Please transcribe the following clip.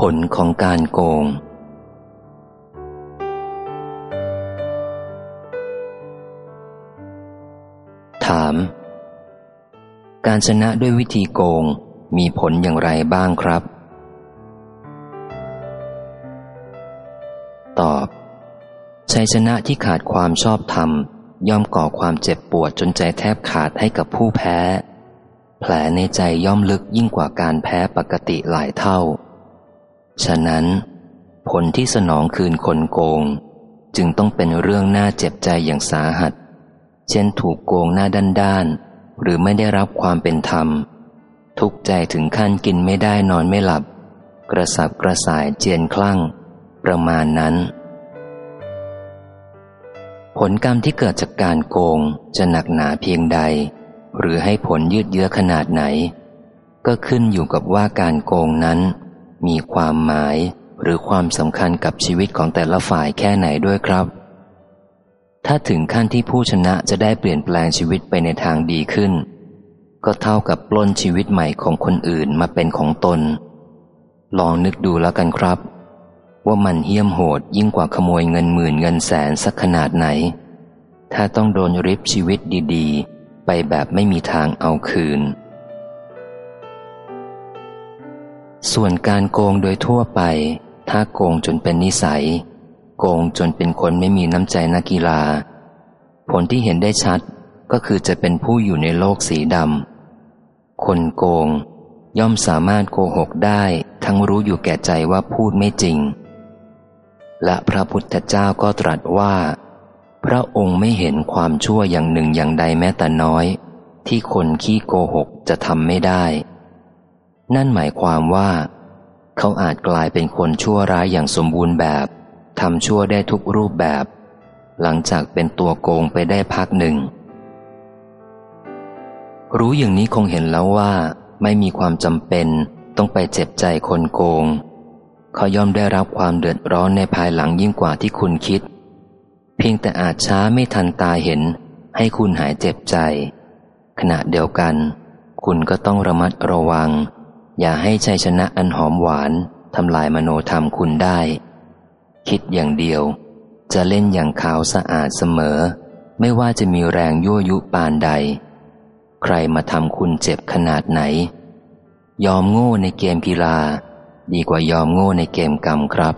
ผลของการโกง ถาม การชนะด้วยวิธีโกงมีผลอย่างไรบ้างครับ ตอบชัยชนะที่ขาดความชอบธรรม ย่อมก่อความเจ็บปวดจนใจแทบขาดให้กับผู้แพ้ แผลในใจย่อมลึกยิ่งกว่าการแพ้ปกติหลายเท่า ฉะนั้น ผลที่สนองคืนคนโกง จึงต้องเป็นเรื่องน่าเจ็บใจอย่างสาหัส เช่นถูกโกงหน้าด้านด้าน หรือไม่ได้รับความเป็นธรรม ทุกใจถึงขั้นกินไม่ได้นอนไม่หลับ กระสับกระส่ายเจียนคลั่ง ประมาณนั้น ผลกรรมที่เกิดจากการโกงจะหนักหนาเพียงใด หรือให้ผลยืดเยื้อขนาดไหน ก็ขึ้นอยู่กับว่าการโกงนั้น มีความหมายหรือความสำคัญกับชีวิตของแต่ละฝ่ายแค่ไหนด้วยครับ ถ้าถึงขั้นที่ผู้ชนะจะได้เปลี่ยนแปลงชีวิตไปในทางดีขึ้น ก็เท่ากับปล้นชีวิตใหม่ของคนอื่นมาเป็นของตน ลองนึกดูแล้วกันครับ ว่ามันเหี้ยมโหดยิ่งกว่าขโมยเงินหมื่นเงินแสนสักขนาดไหน ถ้าต้องโดนริบชีวิตดี ๆ ไปแบบไม่มีทางเอาคืน ส่วนการโกงโดยทั่วไป ถ้าโกงจนเป็นนิสัย โกงจนเป็นคนไม่มีน้ำใจนักกีฬา ผลที่เห็นได้ชัดก็คือจะเป็นผู้อยู่ในโลกสีดำคนโกงย่อมสามารถโกหกได้ ทั้งรู้อยู่แก่ใจว่าพูดไม่จริง และพระพุทธเจ้าก็ตรัสว่า พระองค์ไม่เห็นความชั่วอย่างหนึ่งอย่างใดแม้แต่น้อย ที่คนขี้โกหกจะทำไม่ได้ นั่นหมายความว่า เขาอาจกลายเป็นคนชั่วร้ายอย่างสมบูรณ์แบบทำชั่วได้ทุกรูปแบบ หลังจากเป็นตัวโกงไปได้พักหนึ่ง รู้อย่างนี้คงเห็นแล้วว่า ไม่มีความจำเป็นต้องไปเจ็บใจคนโกง เขาย่อมได้รับความเดือดร้อนในภายหลังยิ่งกว่าที่คุณคิด เพียงแต่อาจช้าไม่ทันตาเห็น ให้คุณหายเจ็บใจ ขณะเดียวกัน คุณก็ต้องระมัดระวัง อย่าให้ชัยชนะอันหอมหวานทำลายมโนธรรมคุณได้ คิดอย่างเดียว จะเล่นอย่างขาวสะอาดเสมอ ไม่ว่าจะมีแรงยั่วยุปานใด ใครมาทำคุณเจ็บขนาดไหน ยอมโง่ในเกมกีฬา ดีกว่ายอมโง่ในเกมกรรมครับ